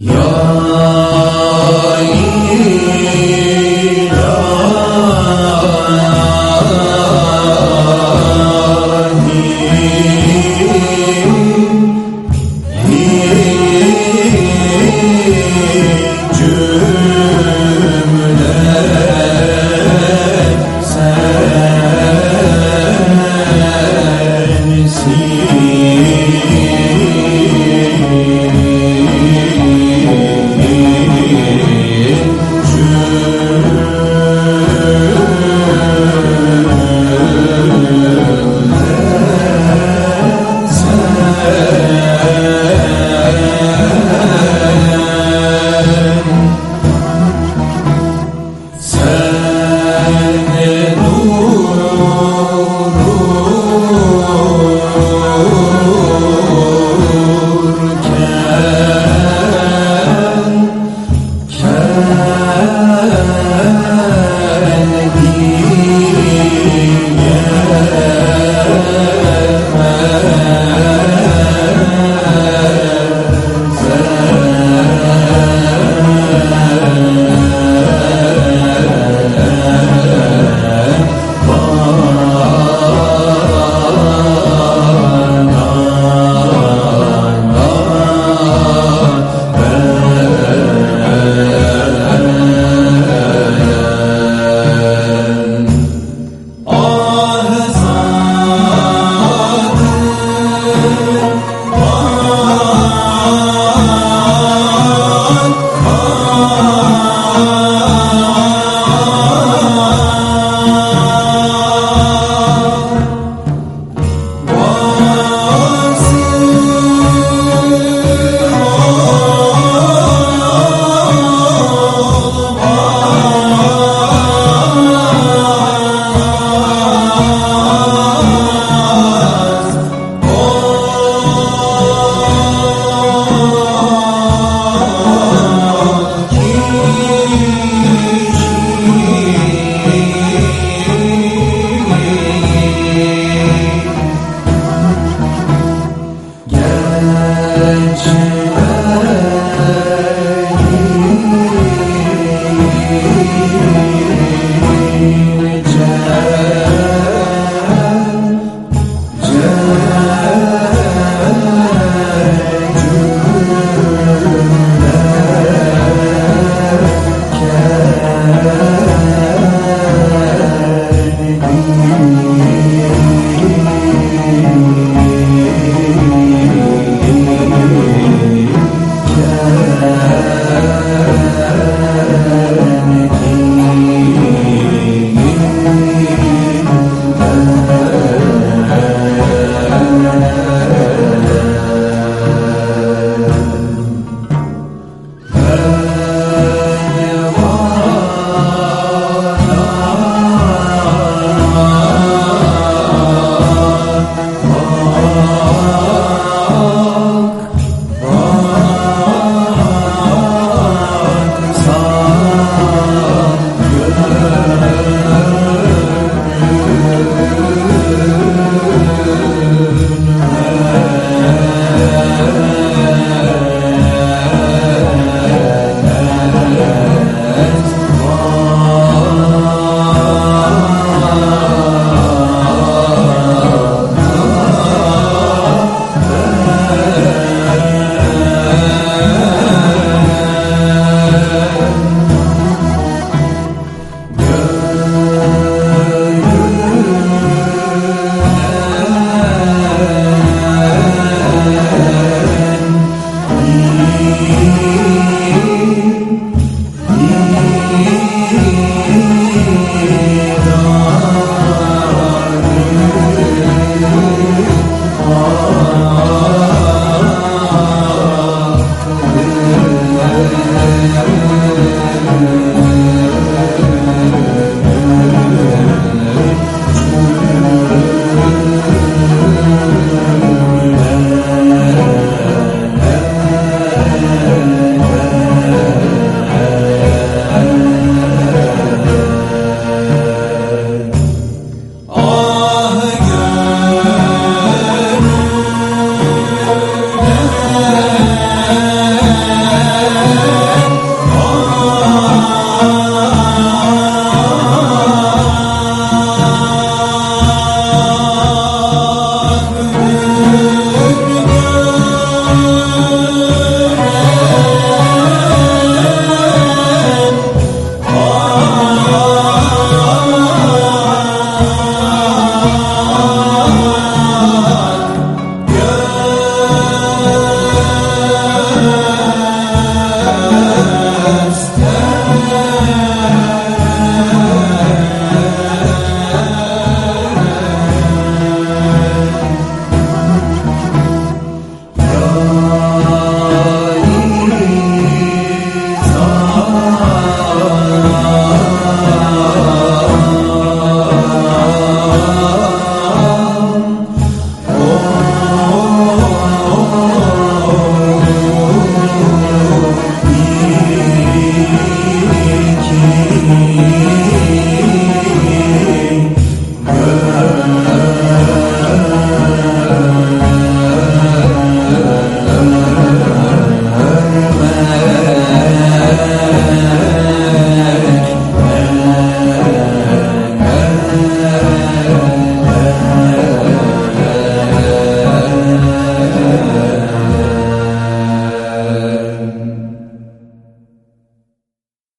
Ya Ah, ah, ah, ah. 人之本